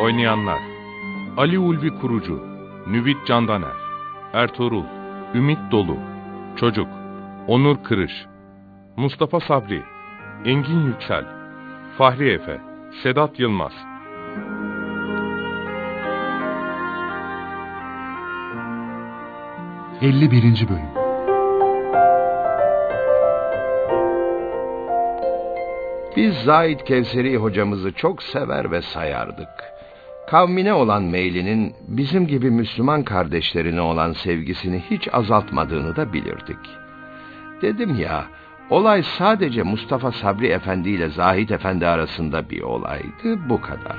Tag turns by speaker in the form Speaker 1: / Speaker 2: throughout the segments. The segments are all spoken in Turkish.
Speaker 1: Oynayanlar Ali Ulvi Kurucu Nüvit Candaner Ertuğrul Ümit Dolu Çocuk Onur Kırış Mustafa Sabri Engin Yüksel Fahri Efe Sedat Yılmaz
Speaker 2: 51. Bölüm
Speaker 3: Biz Zahid Kevseri hocamızı çok sever ve sayardık. Kavmine olan meylinin bizim gibi Müslüman kardeşlerine olan sevgisini hiç azaltmadığını da bilirdik. Dedim ya, olay sadece Mustafa Sabri Efendi ile Zahid Efendi arasında bir olaydı, bu kadar.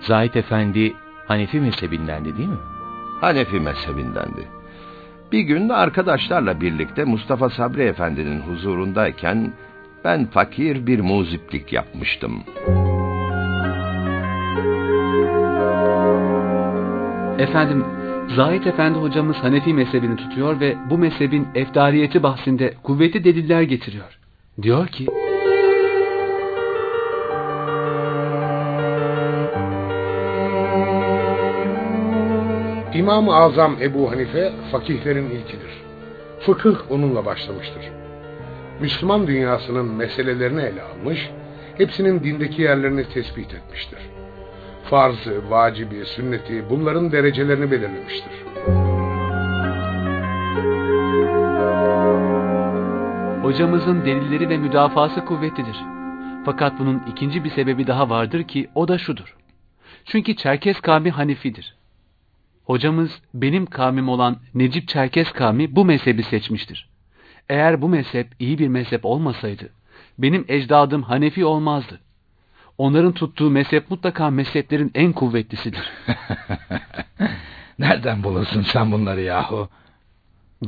Speaker 4: Zahid Efendi Hanefi mezhebindendi değil mi?
Speaker 3: Hanefi mezhebindendi. Bir gün arkadaşlarla birlikte Mustafa Sabri Efendi'nin huzurundayken ben fakir bir muziplik yapmıştım.
Speaker 5: Efendim, Zahid Efendi hocamız Hanefi mezhebini tutuyor ve bu mezhebin efdariyeti bahsinde kuvvetli deliller getiriyor. Diyor ki...
Speaker 6: İmam-ı Azam Ebu Hanife fakihlerin ilkidir. Fıkıh onunla başlamıştır. Müslüman dünyasının meselelerini ele almış, hepsinin dindeki yerlerini tespit etmiştir. Farzı, vacibi, sünneti bunların derecelerini belirlemiştir.
Speaker 5: Hocamızın delilleri ve müdafası kuvvetlidir. Fakat bunun ikinci bir sebebi daha vardır ki o da şudur. Çünkü Çerkes kavmi Hanifidir. Hocamız benim kavmim olan Necip Çerkes kavmi bu mezhebi seçmiştir. Eğer bu mezhep iyi bir mezhep olmasaydı, benim ecdadım Hanefi olmazdı. Onların tuttuğu mezhep mutlaka mezheplerin en kuvvetlisidir.
Speaker 7: Nereden bulursun sen bunları yahu?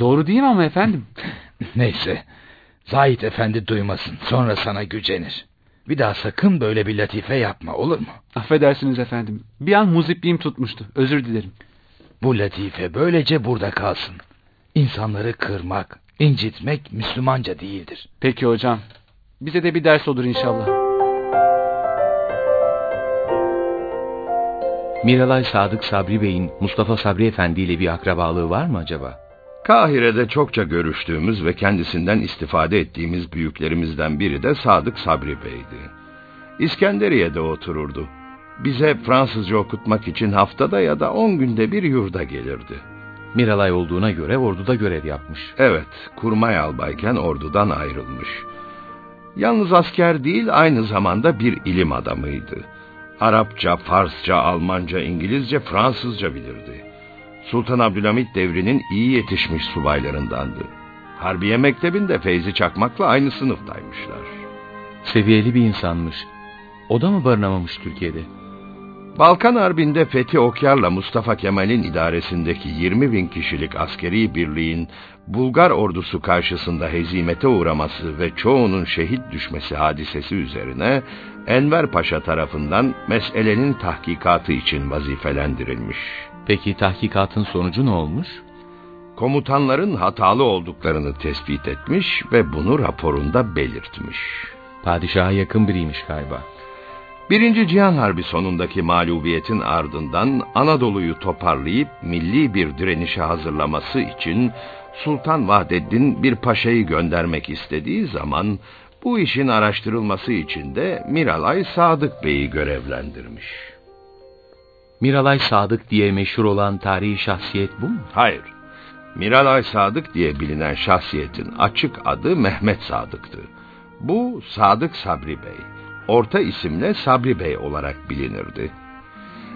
Speaker 5: Doğru değil mi ama efendim?
Speaker 7: Neyse, Zahid Efendi duymasın, sonra sana gücenir. Bir daha sakın böyle bir latife yapma, olur mu?
Speaker 5: Affedersiniz efendim, bir an muzipliğim tutmuştu, özür dilerim.
Speaker 7: Bu latife böylece burada kalsın. İnsanları kırmak, incitmek Müslümanca değildir.
Speaker 5: Peki hocam, bize de bir ders olur inşallah.
Speaker 4: Miralay Sadık Sabri Bey'in Mustafa Sabri Efendi ile bir akrabalığı var mı acaba?
Speaker 3: Kahire'de çokça görüştüğümüz ve kendisinden istifade ettiğimiz büyüklerimizden biri de Sadık Sabri Bey'di. İskenderiye'de otururdu. Bize Fransızca okutmak için haftada ya da on günde bir yurda gelirdi.
Speaker 4: Miralay olduğuna göre orduda görev yapmış.
Speaker 3: Evet, kurmay albayken ordudan ayrılmış. Yalnız asker değil, aynı zamanda bir ilim adamıydı. Arapça, Farsça, Almanca, İngilizce, Fransızca bilirdi. Sultan Abdülhamit devrinin iyi yetişmiş subaylarındandı. Harbiye Mektebi'nde Feyzi Çakmak'la aynı sınıftaymışlar.
Speaker 4: Seviyeli bir insanmış. O da mı barınamamış Türkiye'de?
Speaker 3: Balkan Harbi'nde Fethi Okyar'la Mustafa Kemal'in idaresindeki 20 bin kişilik askeri birliğin Bulgar ordusu karşısında hezimete uğraması ve çoğunun şehit düşmesi hadisesi üzerine Enver Paşa tarafından meselenin tahkikatı için vazifelendirilmiş.
Speaker 4: Peki tahkikatın sonucu ne olmuş?
Speaker 3: Komutanların hatalı olduklarını tespit etmiş ve bunu raporunda belirtmiş.
Speaker 4: Padişaha yakın biriymiş galiba.
Speaker 3: Birinci Cihan Harbi sonundaki mağlubiyetin ardından Anadolu'yu toparlayıp milli bir direnişe hazırlaması için Sultan Vahdeddin bir paşayı göndermek istediği zaman bu işin araştırılması için de Miralay Sadık Bey'i görevlendirmiş.
Speaker 4: Miralay Sadık diye meşhur olan tarihi şahsiyet bu mu?
Speaker 3: Hayır. Miralay Sadık diye bilinen şahsiyetin açık adı Mehmet Sadık'tı. Bu Sadık Sabri Bey. Orta isimle Sabri Bey olarak bilinirdi.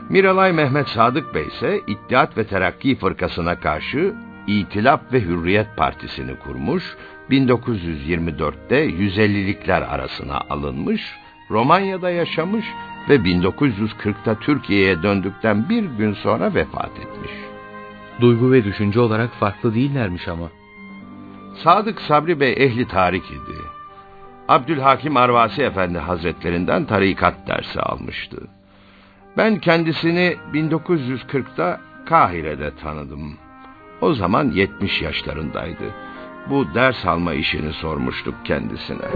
Speaker 3: Miralay Mehmet Sadık Bey ise İttihat ve Terakki Fırkası'na karşı İtilaf ve Hürriyet Partisi'ni kurmuş 1924'te 150'likler arasına alınmış, Romanya'da yaşamış ve 1940'ta Türkiye'ye döndükten bir gün sonra vefat etmiş.
Speaker 4: Duygu ve düşünce olarak farklı değillermiş ama.
Speaker 3: Sadık Sabri Bey ehli tarik idi. Abdülhakim Arvasi Efendi Hazretlerinden tarikat dersi almıştı. Ben kendisini 1940'ta Kahire'de tanıdım. O zaman 70 yaşlarındaydı. Bu ders alma işini sormuştuk kendisine.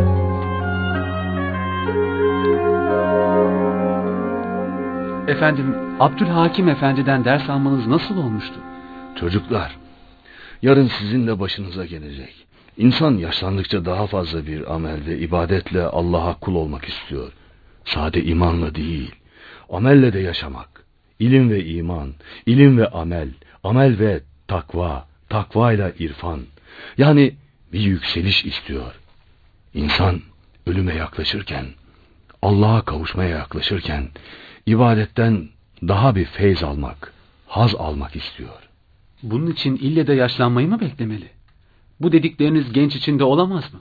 Speaker 5: Efendim, Abdülhakim Efendi'den ders almanız nasıl olmuştu?
Speaker 2: Çocuklar, yarın sizin de başınıza gelecek. İnsan yaşlandıkça daha fazla bir amel ve ibadetle Allah'a kul olmak istiyor. Sade imanla değil, amelle de yaşamak. İlim ve iman, ilim ve amel, amel ve takva, takvayla irfan. Yani bir yükseliş istiyor. İnsan ölüme yaklaşırken, Allah'a kavuşmaya yaklaşırken, ibadetten daha bir feyz almak, haz almak istiyor.
Speaker 5: Bunun için ille de yaşlanmayı mı beklemeli? Bu dedikleriniz genç içinde olamaz mı?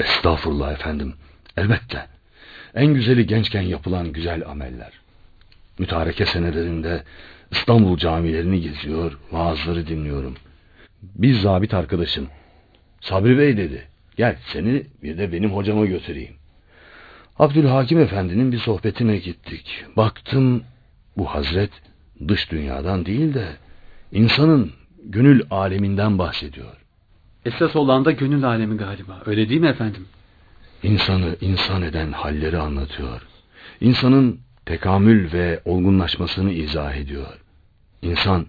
Speaker 2: Estağfurullah efendim. Elbette. En güzeli gençken yapılan güzel ameller. Mütareke senelerinde İstanbul camilerini geziyor, vaazları dinliyorum. Bir zabit arkadaşım, Sabri Bey dedi, gel seni bir de benim hocama götüreyim. Abdülhakim Efendi'nin bir sohbetine gittik. Baktım bu hazret dış dünyadan değil de insanın gönül aleminden bahsediyor.
Speaker 5: Esas olan da gönül alemi galiba. Öyle değil mi efendim?
Speaker 2: İnsanı insan eden halleri anlatıyor. İnsanın tekamül ve olgunlaşmasını izah ediyor. İnsan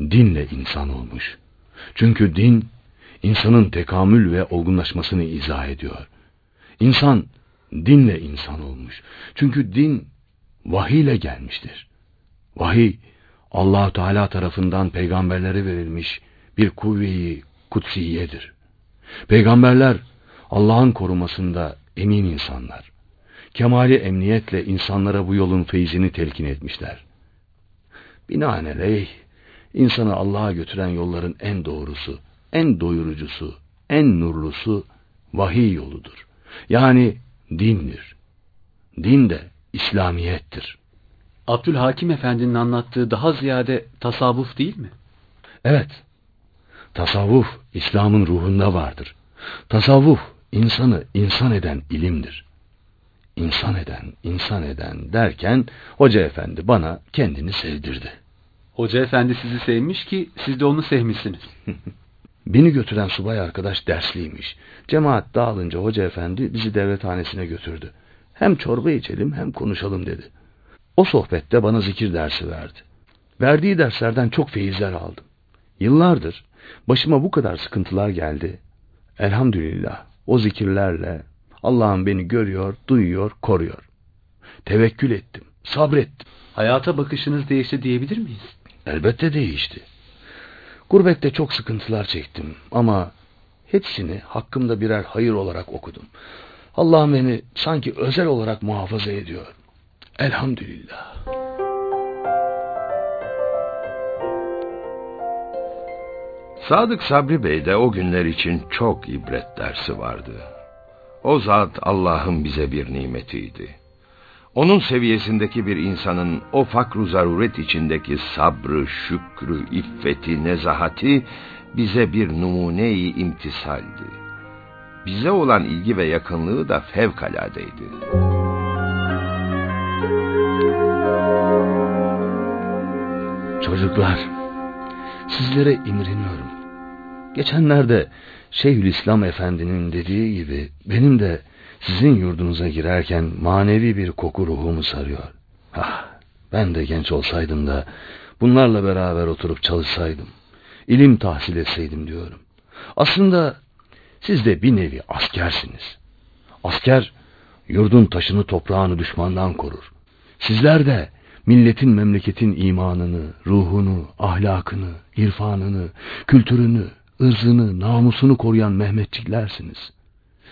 Speaker 2: dinle insan olmuş. Çünkü din insanın tekamül ve olgunlaşmasını izah ediyor. İnsan dinle insan olmuş. Çünkü din vahiy gelmiştir. Vahiy allah Teala tarafından peygamberlere verilmiş bir kuvveyi kutsiyedir. Peygamberler Allah'ın korumasında emin insanlar. Kemali emniyetle insanlara bu yolun feyzini telkin etmişler. Binaenaleyh, insanı Allah'a götüren yolların en doğrusu, en doyurucusu, en nurlusu vahiy yoludur. Yani dindir. Din de İslamiyettir.
Speaker 5: Abdülhakim Efendi'nin anlattığı daha ziyade tasavvuf değil mi?
Speaker 2: Evet. Tasavvuf İslam'ın ruhunda vardır. Tasavvuf insanı insan eden ilimdir. İnsan eden, insan eden derken hoca efendi bana kendini sevdirdi.
Speaker 5: Hoca efendi sizi sevmiş ki siz de onu sevmişsiniz.
Speaker 2: Beni götüren subay arkadaş dersliymiş. Cemaat dağılınca hoca efendi bizi devlethanesine götürdü. Hem çorba içelim hem konuşalım dedi. O sohbette bana zikir dersi verdi. Verdiği derslerden çok feyizler aldım. Yıllardır başıma bu kadar sıkıntılar geldi. Elhamdülillah o zikirlerle Allah'ım beni görüyor, duyuyor, koruyor. Tevekkül ettim, sabrettim.
Speaker 5: Hayata bakışınız değişti diyebilir miyiz?
Speaker 2: Elbette değişti. Gurbette çok sıkıntılar çektim ama hepsini hakkımda birer hayır olarak okudum. Allah beni sanki özel olarak muhafaza ediyor. Elhamdülillah.
Speaker 3: Sadık Sabri Bey'de o günler için çok ibret dersi vardı. O zat Allah'ın bize bir nimetiydi. Onun seviyesindeki bir insanın o fakru zaruret içindeki sabrı, şükrü, iffeti, nezahati bize bir numune-i imtisaldi. Bize olan ilgi ve yakınlığı da fevkaladeydi.
Speaker 2: Çocuklar, sizlere imreniyorum. Geçenlerde Şeyhülislam Efendi'nin dediği gibi benim de sizin yurdunuza girerken manevi bir koku ruhumu sarıyor. Ah, ben de genç olsaydım da bunlarla beraber oturup çalışsaydım, ilim tahsil etseydim diyorum. Aslında siz de bir nevi askersiniz. Asker yurdun taşını toprağını düşmandan korur. Sizler de milletin memleketin imanını, ruhunu, ahlakını, irfanını, kültürünü, ırzını, namusunu koruyan Mehmetçiklersiniz.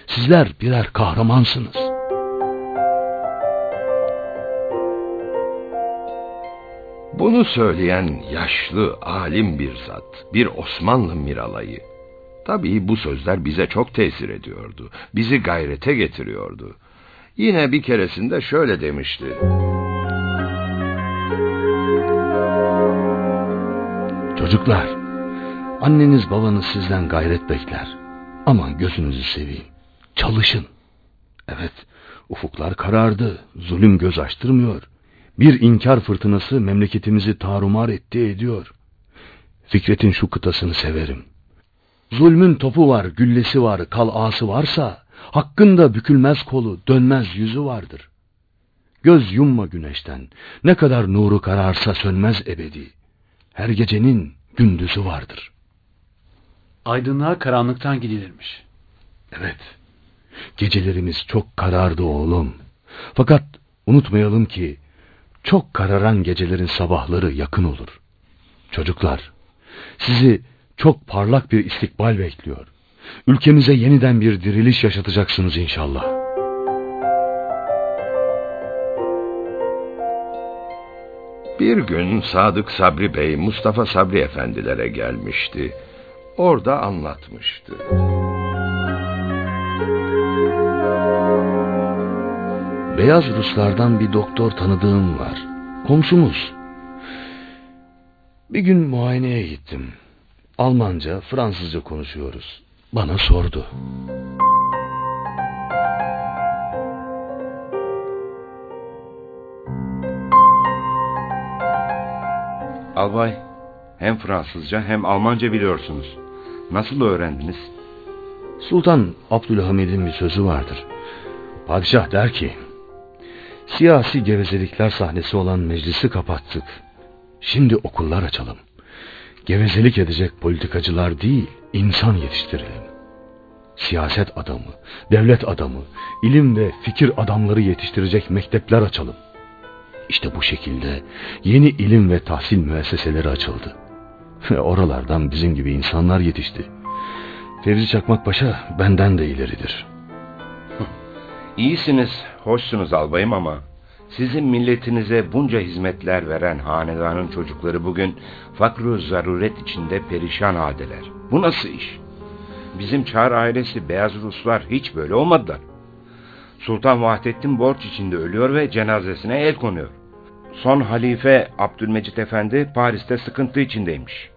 Speaker 2: Sizler birer kahramansınız.
Speaker 3: Bunu söyleyen yaşlı, alim bir zat, bir Osmanlı miralayı. Tabii bu sözler bize çok tesir ediyordu. Bizi gayrete getiriyordu. Yine bir keresinde şöyle demişti.
Speaker 2: Çocuklar, anneniz babanız sizden gayret bekler. Ama gözünüzü seveyim. Çalışın. Evet, ufuklar karardı, zulüm göz açtırmıyor. Bir inkar fırtınası memleketimizi tarumar etti ediyor. Fikret'in şu kıtasını severim. Zulmün topu var, güllesi var, kalası varsa, hakkında bükülmez kolu, dönmez yüzü vardır. Göz yumma güneşten, ne kadar nuru kararsa sönmez ebedi. Her gecenin gündüzü vardır.
Speaker 5: Aydınlığa karanlıktan gidilirmiş.
Speaker 2: Evet, gecelerimiz çok karardı oğlum. Fakat unutmayalım ki, çok kararan gecelerin sabahları yakın olur. Çocuklar, sizi çok parlak bir istikbal bekliyor. Ülkemize yeniden bir diriliş yaşatacaksınız inşallah.
Speaker 3: Bir gün Sadık Sabri Bey Mustafa Sabri efendilere gelmişti. Orada anlatmıştı.
Speaker 2: Beyaz Ruslardan bir doktor tanıdığım var. Komşumuz. Bir gün muayeneye gittim. Almanca, Fransızca konuşuyoruz. Bana sordu.
Speaker 8: Albay, hem Fransızca hem Almanca biliyorsunuz. Nasıl öğrendiniz?
Speaker 2: Sultan Abdülhamid'in bir sözü vardır. Padişah der ki, siyasi gevezelikler sahnesi olan meclisi kapattık. Şimdi okullar açalım. Gevezelik edecek politikacılar değil, insan yetiştirelim. Siyaset adamı, devlet adamı, ilim ve fikir adamları yetiştirecek mektepler açalım. İşte bu şekilde yeni ilim ve tahsil müesseseleri açıldı. Oralardan bizim gibi insanlar yetişti. Fevzi Çakmak Paşa benden de ileridir.
Speaker 8: İyisiniz, hoşsunuz albayım ama sizin milletinize bunca hizmetler veren hanedanın çocukları bugün fakru zaruret içinde perişan haldeler. Bu nasıl iş? Bizim Çağrı ailesi beyaz Ruslar hiç böyle olmadılar. Sultan Vahdettin borç içinde ölüyor ve cenazesine el konuyor. Son halife Abdülmecit Efendi Paris'te sıkıntı içindeymiş.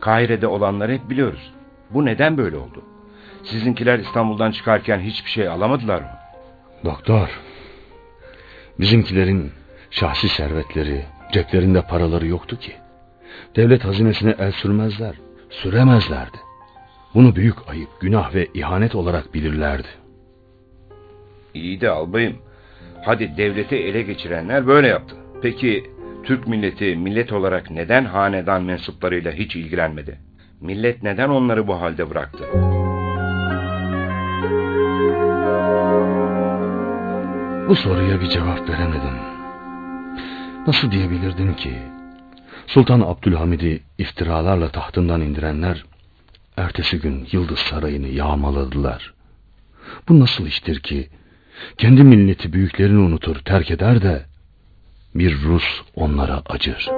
Speaker 8: Kahire'de olanları hep biliyoruz. Bu neden böyle oldu? Sizinkiler İstanbul'dan çıkarken hiçbir şey alamadılar mı?
Speaker 2: Doktor, bizimkilerin şahsi servetleri, ceplerinde paraları yoktu ki. Devlet hazinesine el sürmezler, süremezlerdi. Bunu büyük ayıp, günah ve ihanet olarak bilirlerdi.
Speaker 8: İyi de albayım. Hadi devleti ele geçirenler böyle yaptı. Peki Türk milleti millet olarak neden hanedan mensuplarıyla hiç ilgilenmedi? Millet neden onları bu halde bıraktı?
Speaker 2: Bu soruya bir cevap veremedim. Nasıl diyebilirdim ki? Sultan Abdülhamid'i iftiralarla tahtından indirenler, ertesi gün Yıldız Sarayı'nı yağmaladılar. Bu nasıl iştir ki? Kendi milleti büyüklerini unutur, terk eder de, bir Rus onlara acır.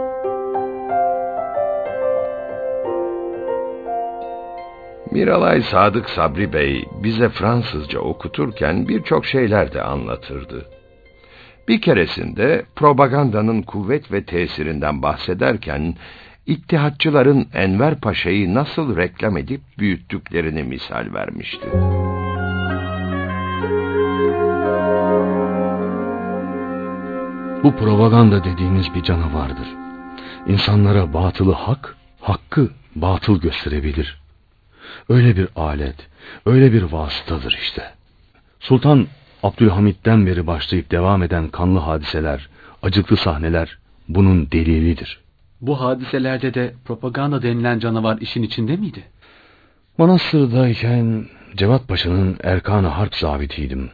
Speaker 3: Miralay Sadık Sabri Bey bize Fransızca okuturken birçok şeyler de anlatırdı. Bir keresinde propagandanın kuvvet ve tesirinden bahsederken İttihatçıların Enver Paşa'yı nasıl reklam edip büyüttüklerini misal vermişti.
Speaker 2: Bu propaganda dediğimiz bir canavardır. İnsanlara batılı hak, hakkı batıl gösterebilir. Öyle bir alet, öyle bir vasıtadır işte. Sultan Abdülhamid'den beri başlayıp devam eden kanlı hadiseler, acıklı sahneler bunun delilidir.
Speaker 5: Bu hadiselerde de propaganda denilen canavar işin içinde miydi?
Speaker 2: Manastır'dayken Cevat Paşa'nın Erkan-ı Harp zabitiydim.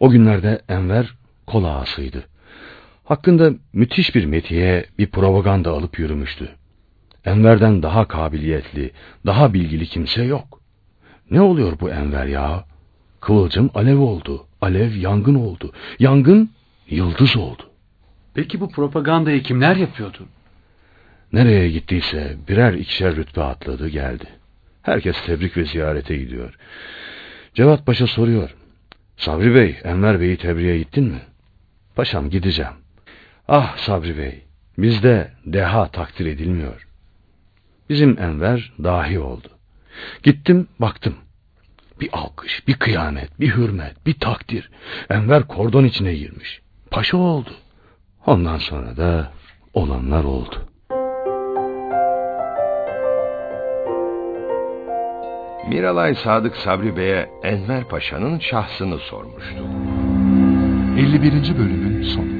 Speaker 2: O günlerde Enver kol ağasıydı. Hakkında müthiş bir metiye bir propaganda alıp yürümüştü. Enver'den daha kabiliyetli, daha bilgili kimse yok. Ne oluyor bu Enver ya? Kıvılcım alev oldu, alev yangın oldu, yangın yıldız oldu.
Speaker 5: Peki bu propagandayı kimler yapıyordu?
Speaker 2: Nereye gittiyse birer ikişer rütbe atladı geldi. Herkes tebrik ve ziyarete gidiyor. Cevat Paşa soruyor. Sabri Bey, Enver Bey'i tebriğe gittin mi? Paşam gideceğim. Ah Sabri Bey, bizde deha takdir edilmiyor. Bizim Enver dahi oldu. Gittim baktım. Bir alkış, bir kıyamet, bir hürmet, bir takdir. Enver kordon içine girmiş. Paşa oldu. Ondan sonra da olanlar oldu.
Speaker 3: Miralay Sadık Sabri Bey'e Enver Paşa'nın şahsını sormuştu.
Speaker 9: 51. bölümün sonu.